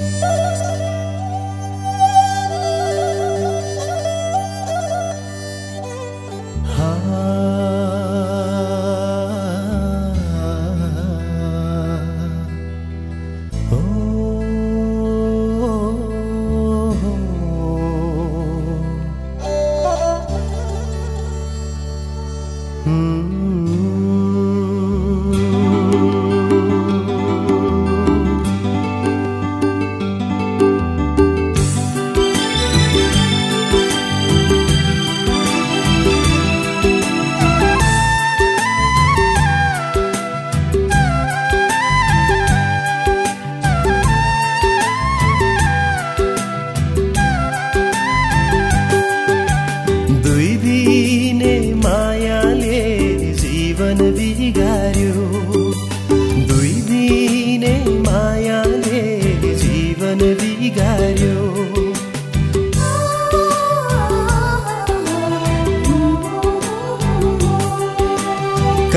Woo!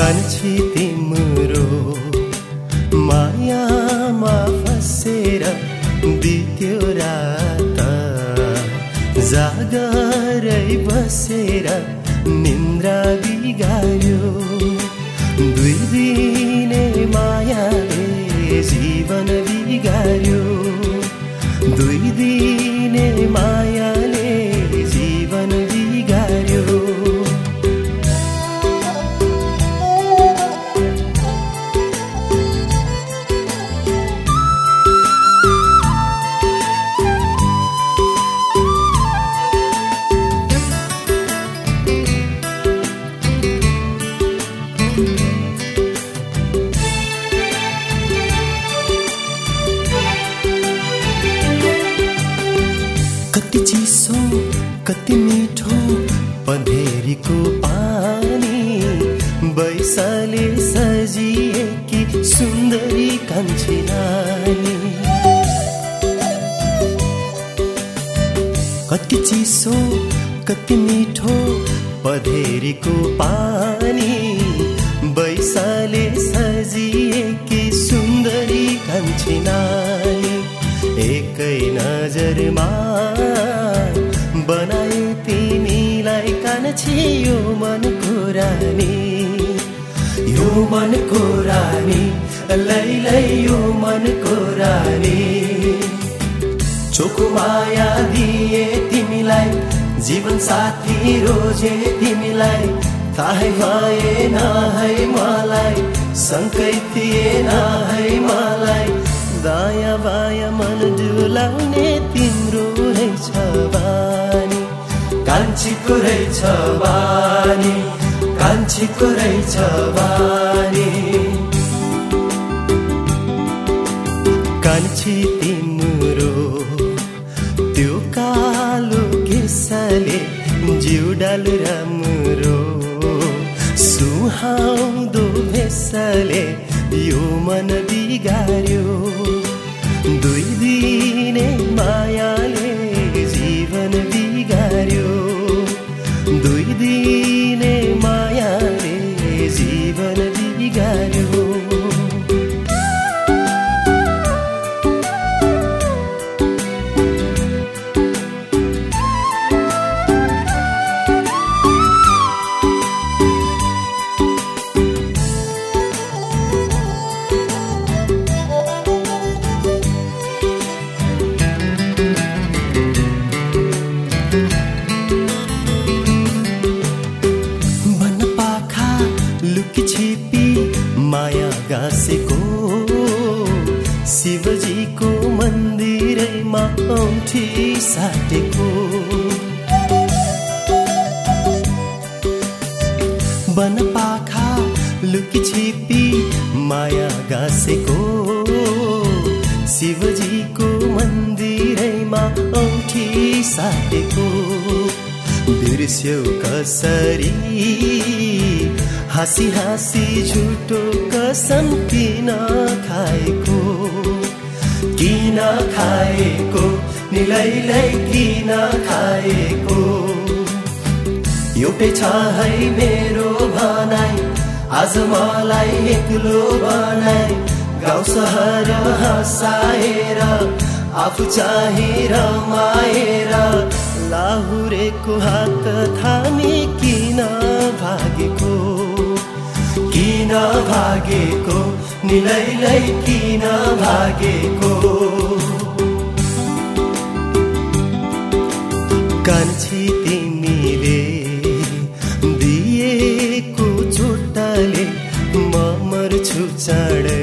कान्छी तिम्रो मायामा फसेर बित्यो रात। जागरै बसेर निन्द्रा बिगार्यो। दुई दिन मिठो पन्धेरीको पानी बैसाले सजिएकी सुन्दरी कान्छी रानी कति चिसो कति मिठो पधेरीको पानी बैसाले सजिएकी सुन्दरी कान्छी नानी। एकै नजरमा बना पर्छ यो मन कुरानी यो मनको रानी लैलै यो मन कुरानी। चोको माया दिए तिमीलाई जीवन साथी रोजे तिमीलाई थाहै भएन है मलाई सङ्कै थिएन है मलाई। दायाँ बायाँ मन डुलाउने तिम्रो रहेछ बा कान्छी पुरै छ बानी कान्छी पुरै छ बानी। कान्छी तिम्रो त्यो कालो केसले जिउ डाल राम्रो। सुहाउँदो भेसले यो मन बिगार्यो। दुई दिने माया टिपी माया गाँसेको शिवजीको मन्दिरैमा औँठी साटेको। बनपाखा लुकी छिपी माया गाँसेको शिवजीको मन्दिरैमा औँठी साटेको। बिर्स्यौ कसरी हाँसी हाँसी झुटो कसम किन खाएको? किन खाएको? निलैलाई किन खाएको? एउटै छ है मेरो भनाइ आज मलाई एक्लो भनाइ गाउँ सहर हँसाएर आफू चाहिँ रमाएर लाहुरेको हात थामी किन भागेको? किन भागेको निलैलै किन भागेको कान्छी तिमीले दिएको चोटाले म मर्छु चाँडै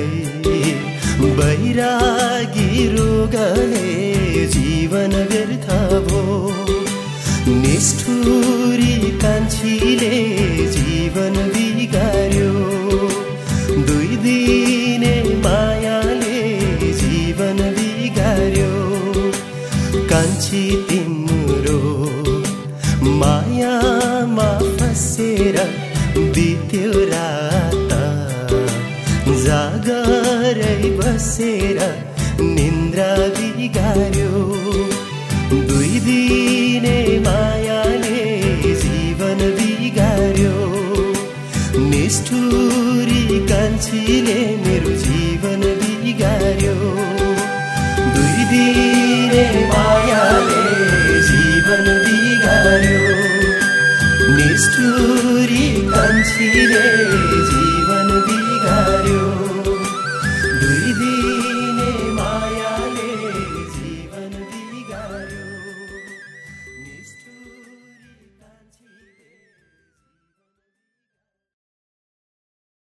बैरागी रोगले जीवन व्यर्थ भो निष्ठुरी कान्छीले मायामा फसेर बित्यो रात। जागरै बसेर निन्द्रा बिगार्यो। दुई दिने मायाले